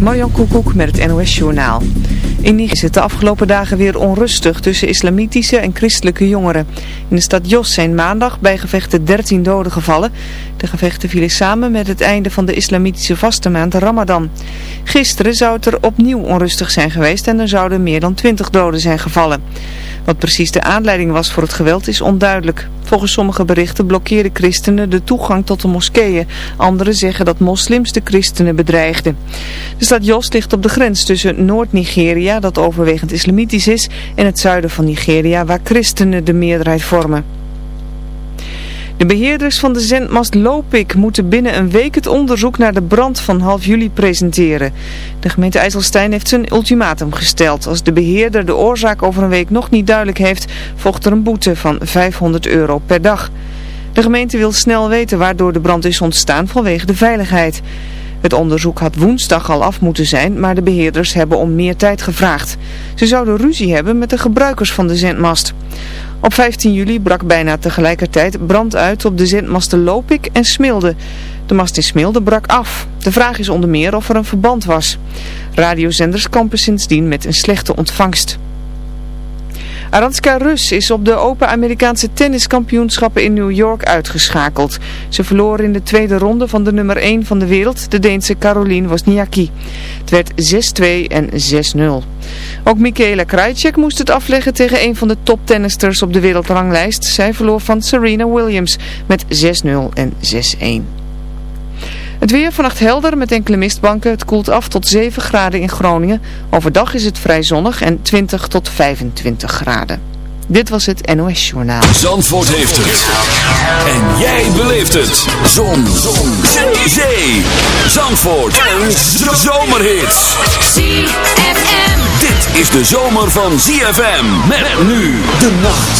Marjan Koekoek met het NOS Journaal. In Niger is de afgelopen dagen weer onrustig tussen islamitische en christelijke jongeren. In de stad Jos zijn maandag bij gevechten 13 doden gevallen. De gevechten vielen samen met het einde van de islamitische vaste maand Ramadan. Gisteren zou het er opnieuw onrustig zijn geweest en er zouden meer dan 20 doden zijn gevallen. Wat precies de aanleiding was voor het geweld is onduidelijk. Volgens sommige berichten blokkeerden christenen de toegang tot de moskeeën. Anderen zeggen dat moslims de christenen bedreigden. De stad Jos ligt op de grens tussen Noord-Nigeria, dat overwegend islamitisch is, en het zuiden van Nigeria, waar christenen de meerderheid vormen. De beheerders van de zendmast Lopik moeten binnen een week het onderzoek naar de brand van half juli presenteren. De gemeente IJsselstein heeft zijn ultimatum gesteld. Als de beheerder de oorzaak over een week nog niet duidelijk heeft, volgt er een boete van 500 euro per dag. De gemeente wil snel weten waardoor de brand is ontstaan vanwege de veiligheid. Het onderzoek had woensdag al af moeten zijn, maar de beheerders hebben om meer tijd gevraagd. Ze zouden ruzie hebben met de gebruikers van de zendmast. Op 15 juli brak bijna tegelijkertijd brand uit op de zendmasten Lopik en Smilde. De mast in Smilde brak af. De vraag is onder meer of er een verband was. Radiozenders kampen sindsdien met een slechte ontvangst. Aranska Rus is op de Open Amerikaanse tenniskampioenschappen in New York uitgeschakeld. Ze verloor in de tweede ronde van de nummer 1 van de wereld, de Deense Caroline Wozniacki. Het werd 6-2 en 6-0. Ook Michaela Krajicek moest het afleggen tegen een van de toptennisters op de wereldranglijst. Zij verloor van Serena Williams met 6-0 en 6-1. Het weer vannacht helder met enkele mistbanken. Het koelt af tot 7 graden in Groningen. Overdag is het vrij zonnig en 20 tot 25 graden. Dit was het NOS Journaal. Zandvoort heeft het. En jij beleeft het. Zon. Zon. Zee. Zandvoort. En zomerhits. ZFM. Dit is de zomer van ZFM. Met nu de nacht.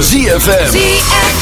GFM.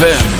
ZFM.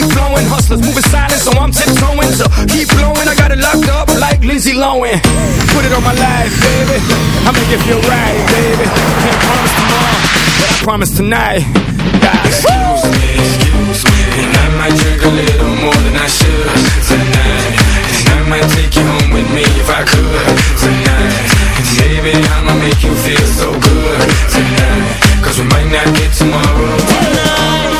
Keep flowing. Hustlers moving silent, so I'm tiptoeing. So keep blowing, I got it locked up like Lindsay Lohan. Put it on my life, baby. I make it feel right, baby. Can't promise tomorrow, but I promise tonight. God. Excuse me, excuse me And I might drink a little more than I should tonight And I might take you home with me if I could tonight And baby, I'ma make you feel so good tonight Cause we might not get tomorrow tonight.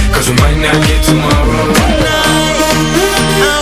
We might not get tomorrow. Want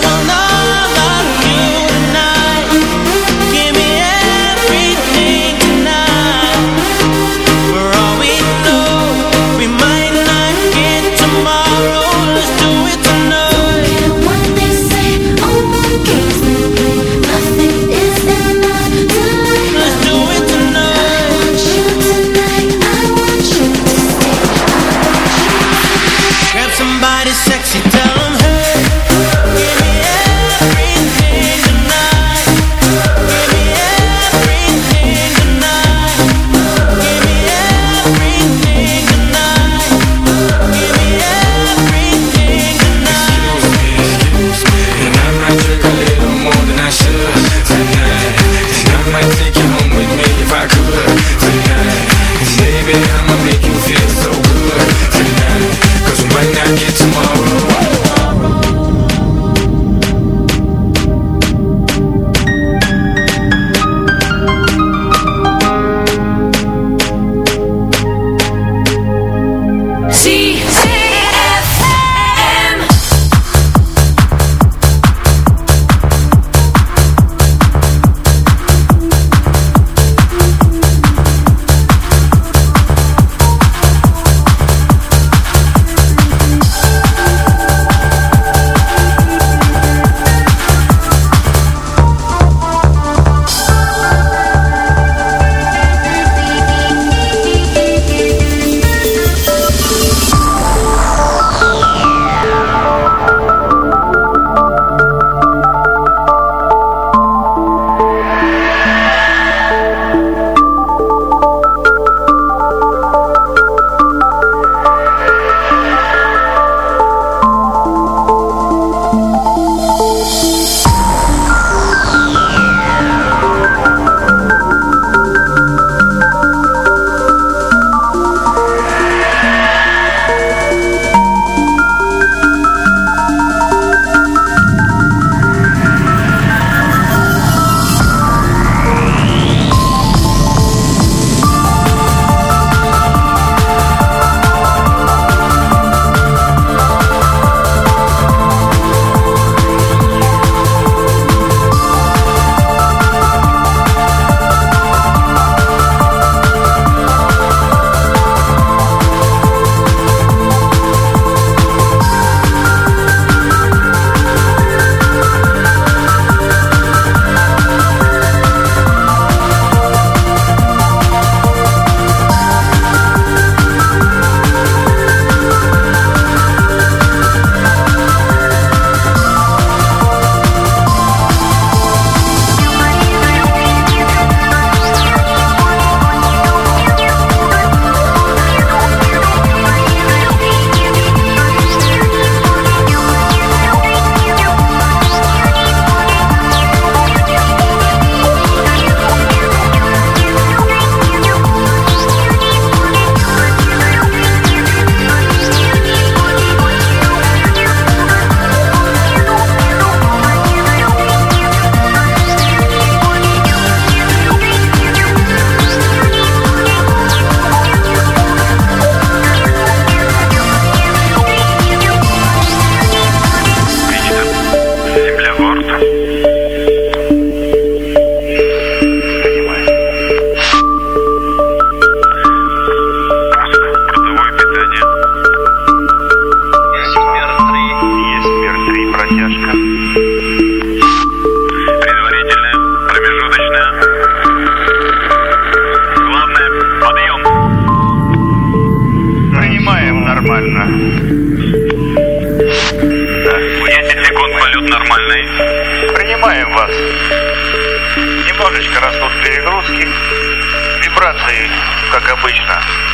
обычно.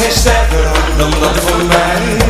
Geen hart dan dat van mij.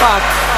back.